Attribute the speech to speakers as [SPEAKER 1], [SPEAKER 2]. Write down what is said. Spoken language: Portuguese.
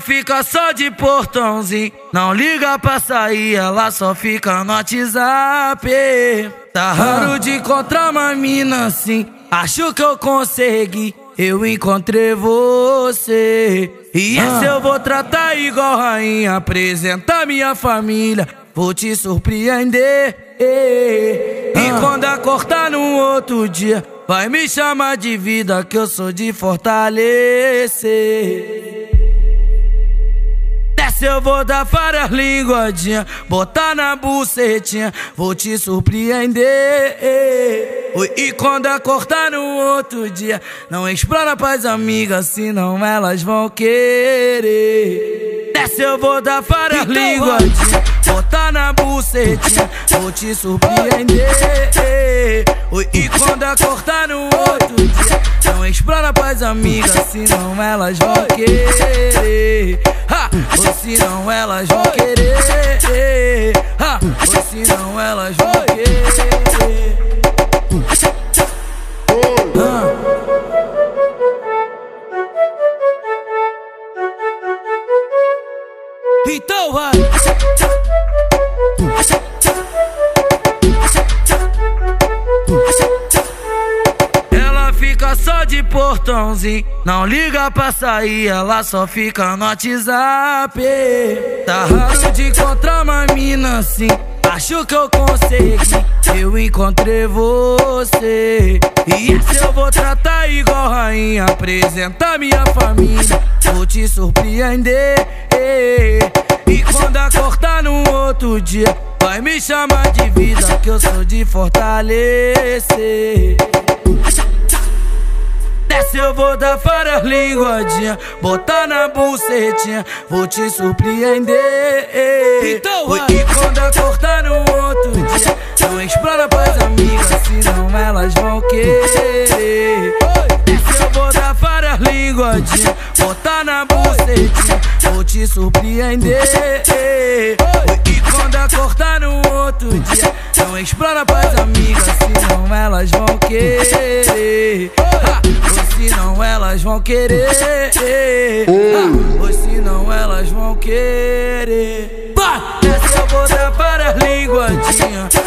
[SPEAKER 1] Ela fica só de portãozinho, não liga pra sair, ela só fica no WhatsApp. Tá raro de encontrar uma mina assim, acho que eu consegui. Eu encontrei você. E esse eu vou tratar igual rainha. Apresentar minha família Vou te surpreender. E quando acordar no outro dia Vai me chamar de vida Que eu sou de fortalecer Desce eu vou dar várias linguadinhas Botar na bucetinha Vou te surpreender e quando acordar no outro dia, não explora pras amigas, senão elas vão querer. Desce eu vou dar várias então, linguadinhas, botar na bucetinha, vou te surpreender. E quando acordar no outro dia, não explora pras amigas, senão elas vão querer. Ou senão elas vão querer. Ha! Ou senão elas vão querer. Então vai. Só de portãozinho, não liga pra sair, ela só fica no WhatsApp. Tá raro de encontrar uma mina assim. Acho que eu consegui, eu encontrei você. E esse eu vou tratar igual rainha. Apresentar minha família, vou te surpreender. E quando acordar no outro dia, vai me chamar de vida, que eu sou de fortalecer. Desce eu vou dar várias linguadinhas Botar na bucetinha Vou te surpreender. Então vai. E quando acordar no outro dia Não explora pras amigas Senão elas vão querer. Desce eu vou dar várias linguadinhas Botar na bucetinha Vou te surpreender. E quando acordar no outro dia Não explora pras amigas Senão elas vão querer elas vão querer. Ah, pois senão elas vão querer. Essa eu vou dar para as linguadinhas.